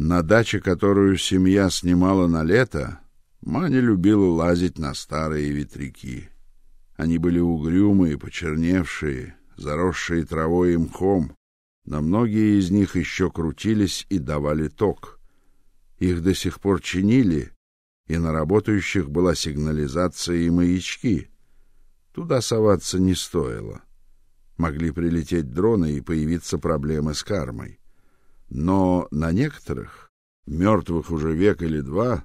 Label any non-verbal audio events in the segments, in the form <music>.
На даче, которую семья снимала на лето, Маня любила лазить на старые ветряки. Они были угрюмые, почерневшие, заросшие травой и мхом, но многие из них еще крутились и давали ток. Их до сих пор чинили, и на работающих была сигнализация и маячки. Туда соваться не стоило. Могли прилететь дроны и появиться проблемы с кармой. Но на некоторых, мертвых уже век или два,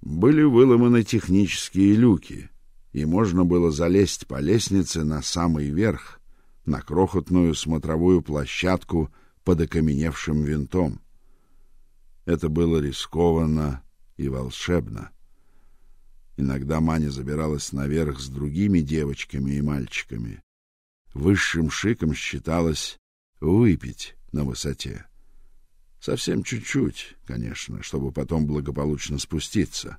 были выломаны технические люки, и можно было залезть по лестнице на самый верх, на крохотную смотровую площадку под окаменевшим винтом. Это было рискованно и волшебно. Иногда Маня забиралась наверх с другими девочками и мальчиками. Высшим шиком считалось выпить на высоте. Совсем чуть-чуть, конечно, чтобы потом благополучно спуститься.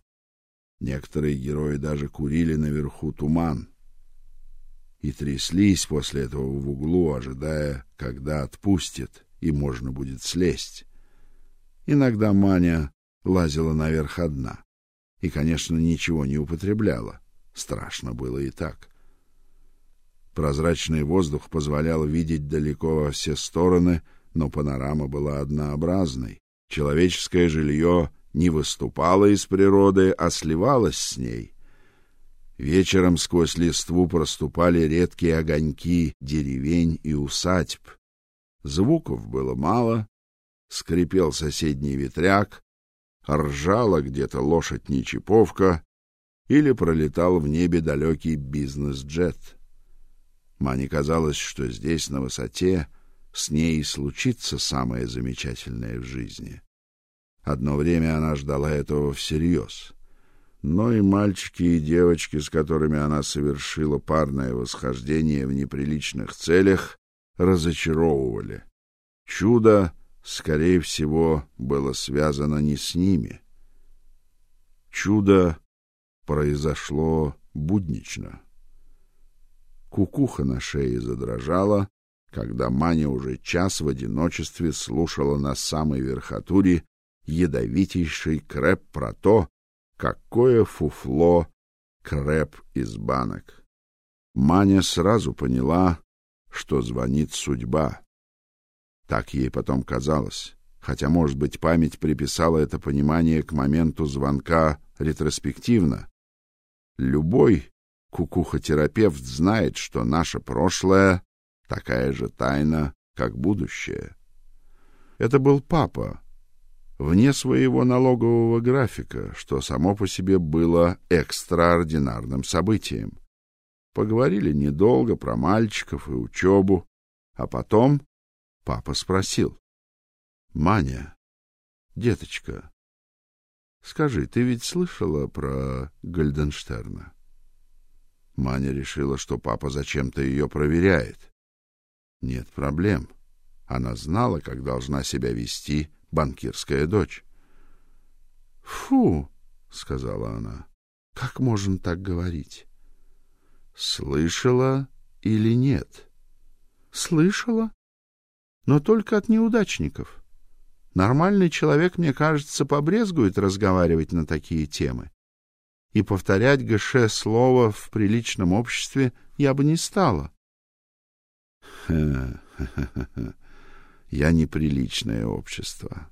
Некоторые герои даже курили наверху туман и тряслись после этого в углу, ожидая, когда отпустит и можно будет слезть. Иногда Маня лазила наверх одна и, конечно, ничего не употребляла. Страшно было и так. Прозрачный воздух позволял видеть далеко во все стороны, но панорама была однообразной. Человеческое жилье не выступало из природы, а сливалось с ней. Вечером сквозь листву проступали редкие огоньки деревень и усадьб. Звуков было мало, скрипел соседний ветряк, ржала где-то лошадь Нечиповка или пролетал в небе далекий бизнес-джет. Мане казалось, что здесь, на высоте, с ней и случится самое замечательное в жизни. Одно время она ждала этого всерьез. Но и мальчики, и девочки, с которыми она совершила парное восхождение в неприличных целях, разочаровывали. Чудо, скорее всего, было связано не с ними. Чудо произошло буднично. Кукуха на шее задрожала, когда Маня уже час в одиночестве слушала на самой верхотуре ядовитейший крэп про то, какое фуфло крэп из банок. Маня сразу поняла, что звонит судьба. Так ей потом казалось, хотя, может быть, память приписала это понимание к моменту звонка ретроспективно. Любой Кукухотерапевт знает, что наше прошлое такая же тайна, как будущее. Это был папа, вне своего налогового графика, что само по себе было экстраординарным событием. Поговорили недолго про мальчиков и учебу, а потом папа спросил: "Маня, деточка, скажи, ты ведь слышала про Гольденштерна?" Маня решила, что папа зачем-то ее проверяет. Нет проблем. Она знала, как должна себя вести банкирская дочь. Фу, сказала она. Как можно так говорить? Слышала или нет? Слышала, но только от неудачников. Нормальный человек, мне кажется, побрезгует разговаривать на такие темы и повторять ГШ слово в приличном обществе я бы не стала. <laughs> Я неприличное общество,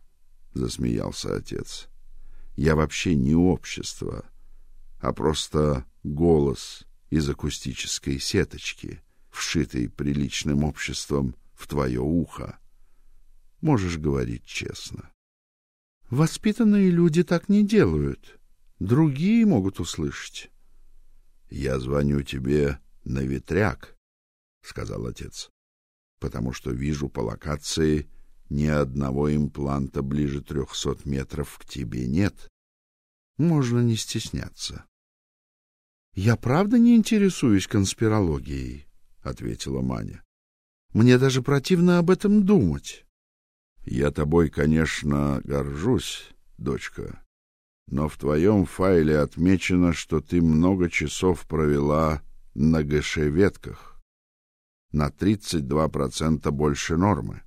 засмеялся отец. Я вообще не общество, а просто голос из акустической сеточки, вшитый приличным обществом в твое ухо. Можешь говорить честно. Воспитанные люди так не делают, Другие могут услышать. Я звоню тебе на ветряк, сказал отец. Потому что вижу по локации ни одного импланта ближе трехсот метров к тебе нет. Можно не стесняться. Я правда не интересуюсь конспирологией, ответила Маня. Мне даже противно об этом думать. Я тобой, конечно, горжусь, дочка, но в твоем файле отмечено, что ты много часов провела на ГШ-ветках. На 32% больше нормы.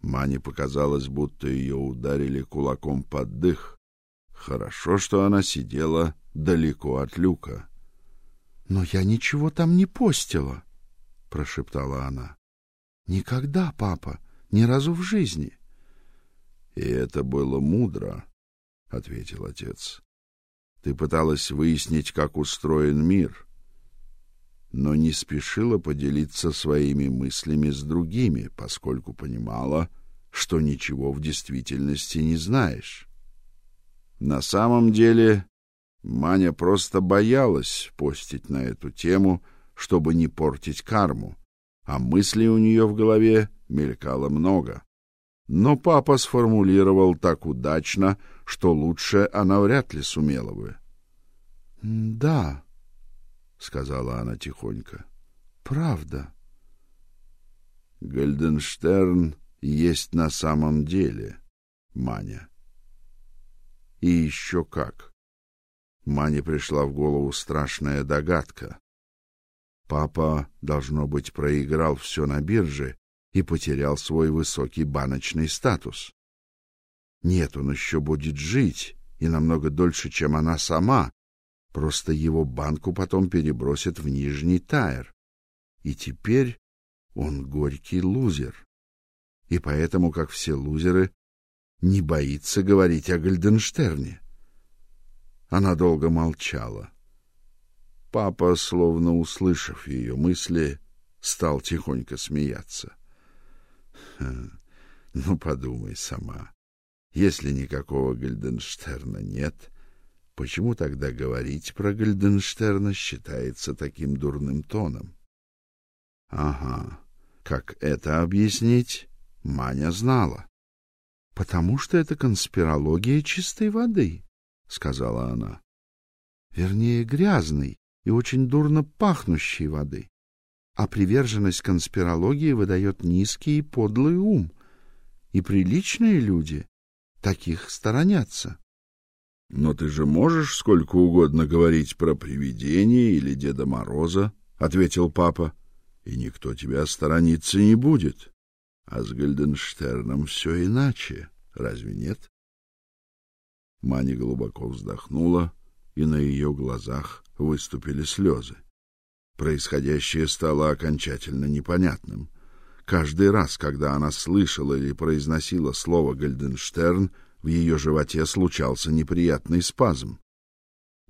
Мане показалось, будто ее ударили кулаком под дых. Хорошо, что она сидела далеко от люка. Но я ничего там не постила, прошептала она. Никогда, папа, ни разу в жизни. И это было мудро, ответил отец. Ты пыталась выяснить, как устроен мир, но не спешила поделиться своими мыслями с другими, поскольку понимала, что ничего в действительности не знаешь. На самом деле, Маня просто боялась постить на эту тему, чтобы не портить карму, а мыслей у нее в голове мелькало много. Но папа сформулировал так удачно, что лучше она вряд ли сумела бы. "Да", сказала она тихонько. "Правда. Гальденштерн есть на самом деле, Маня. И еще как. Мане пришла в голову страшная догадка. Папа должно быть проиграл все на бирже и потерял свой высокий баночный статус. Нет, он еще будет жить, и намного дольше, чем она сама. Просто его банку потом перебросят в нижний тайр. И теперь он горький лузер. И поэтому, как все лузеры, не боится говорить о Гальденштерне. Она долго молчала. Папа, словно услышав ее мысли, стал тихонько смеяться. Ну подумай сама. Если никакого Гальденштерна нет, почему тогда говорить про Гальденштерна считается таким дурным тоном? Ага. Как это объяснить? Маня знала. Потому что это конспирология чистой воды, сказала она. Вернее, грязной и очень дурно пахнущей воды а приверженность конспирологии выдает низкий и подлый ум, и приличные люди таких сторонятся. Но ты же можешь сколько угодно говорить про привидения или Деда Мороза, ответил папа. И никто тебя сторониться не будет. А с Гальденштерном все иначе, разве нет? Маня глубоко вздохнула, и на ее глазах выступили слезы. Происходящее стало окончательно непонятным. Каждый раз, когда она слышала или произносила слово Гальденштерн, в ее животе случался неприятный спазм.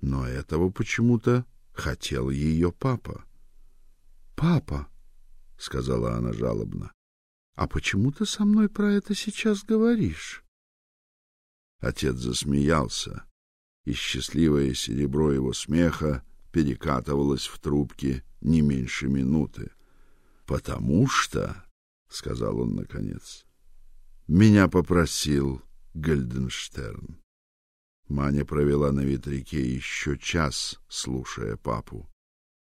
Но этого почему-то хотел ее папа. "Папа", сказала она жалобно. "А почему ты со мной про это сейчас говоришь?" Отец засмеялся, и счастливое серебро его смеха перекатывалась в трубке не меньше минуты. Потому что, сказал он наконец, меня попросил Гальденштерн. Маня провела на ветряке еще час, слушая папу.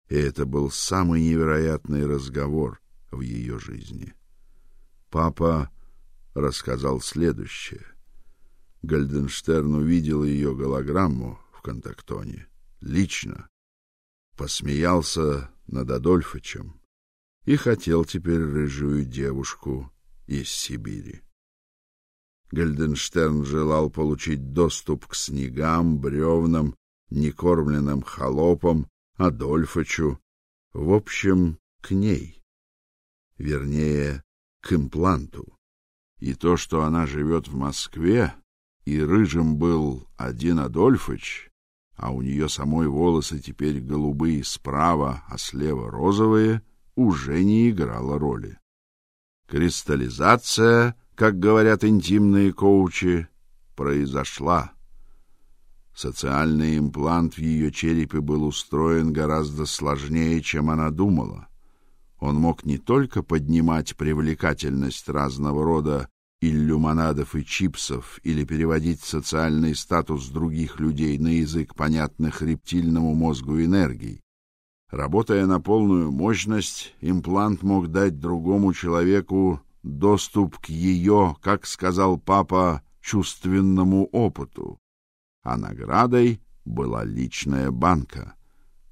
И это был самый невероятный разговор в ее жизни. Папа рассказал следующее. Гальденштерн увидел ее голограмму в контактоне лично посмеялся над Адольфычем и хотел теперь рыжую девушку из Сибири. Гальденштерн желал получить доступ к снегам, бревнам, некормленным холопам, Адольфычу, в общем, к ней. Вернее, к импланту. И то, что она живет в Москве, и рыжим был один Адольфыч, а у нее самой волосы теперь голубые справа, а слева розовые, уже не играло роли. Кристаллизация, как говорят интимные коучи, произошла. Социальный имплант в ее черепе был устроен гораздо сложнее, чем она думала. Он мог не только поднимать привлекательность разного рода иллюминадов и чипсов или переводить социальный статус других людей на язык понятных рептильному мозгу энергий. Работая на полную мощность, имплант мог дать другому человеку доступ к ее, как сказал папа, чувственному опыту. А наградой была личная банка,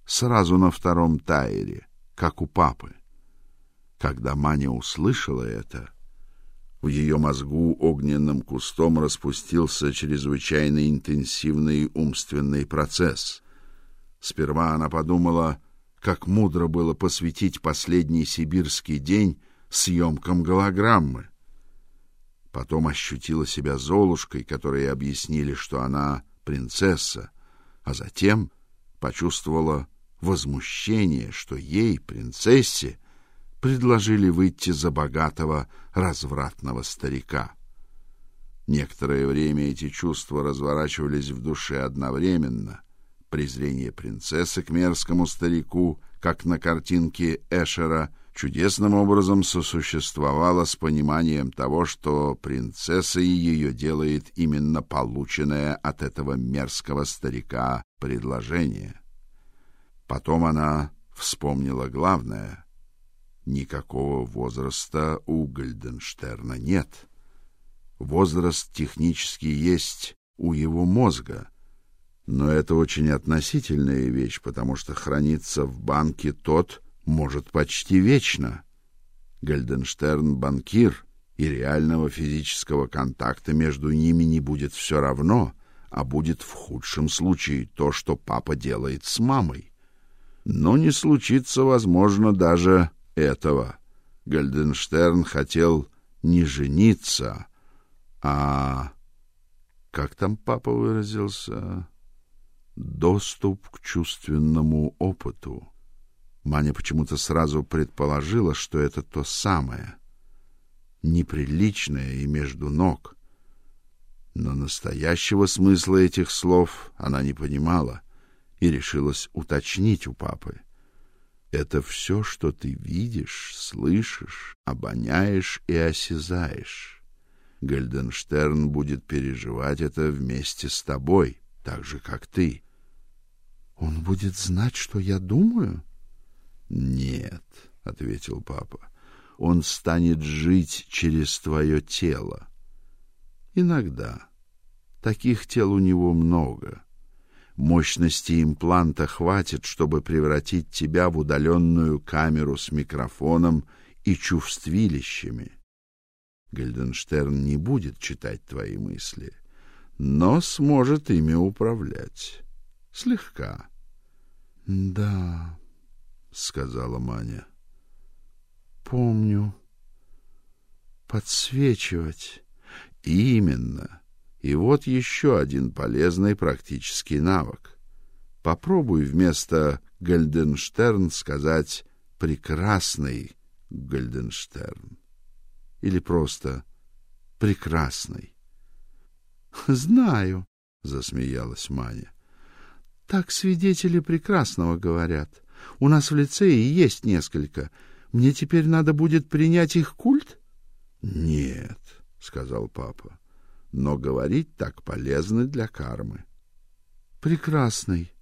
сразу на втором тайре, как у папы. Когда Маня услышала это, В ее мозгу огненным кустом распустился чрезвычайно интенсивный умственный процесс. Сперва она подумала, как мудро было посвятить последний сибирский день съемкам голограммы. Потом ощутила себя Золушкой, которой объяснили, что она принцесса, а затем почувствовала возмущение, что ей, принцессе, предложили выйти за богатого развратного старика. Некоторое время эти чувства разворачивались в душе одновременно. Презрение принцессы к мерзкому старику, как на картинке Эшера, чудесным образом сосуществовало с пониманием того, что принцессой ее делает именно полученное от этого мерзкого старика предложение. Потом она вспомнила главное — никакого возраста у Гальденштерна нет. Возраст технически есть у его мозга, но это очень относительная вещь, потому что хранится в банке тот может почти вечно. Гальденштерн банкир, и реального физического контакта между ними не будет все равно, а будет в худшем случае то, что папа делает с мамой. Но не случится, возможно, даже этого. Гальденштерн хотел не жениться, а как там папа выразился, доступ к чувственному опыту. Маня почему-то сразу предположила, что это то самое, неприличное и между ног. Но настоящего смысла этих слов она не понимала и решилась уточнить у папы. Это все, что ты видишь, слышишь, обоняешь и осязаешь. Гальденштерн будет переживать это вместе с тобой, так же как ты. Он будет знать, что я думаю? Нет, ответил папа. Он станет жить через твое тело. Иногда таких тел у него много. Мощности импланта хватит, чтобы превратить тебя в удаленную камеру с микрофоном и чувствилищами. Гельденштерн не будет читать твои мысли, но сможет ими управлять. Слегка. — Да, — сказала Маня. — Помню. Подсвечивать. — Именно. И вот еще один полезный практический навык. Попробуй вместо Гальденштерн сказать прекрасный Гальденштерн или просто прекрасный. <laughs> Знаю, засмеялась Маня. Так свидетели прекрасного говорят. У нас в лицее есть несколько. Мне теперь надо будет принять их культ? Нет, сказал папа но говорить так полезно для кармы. Прекрасный,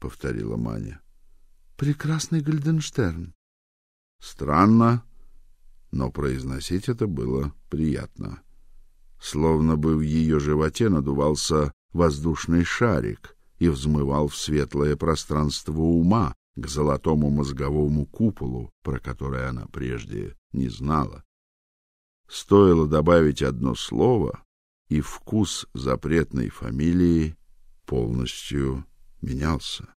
повторила Маня. Прекрасный Гальденштерн. Странно, но произносить это было приятно. Словно бы в ее животе надувался воздушный шарик и взмывал в светлое пространство ума, к золотому мозговому куполу, про который она прежде не знала. Стоило добавить одно слово, и вкус запретной фамилии полностью менялся.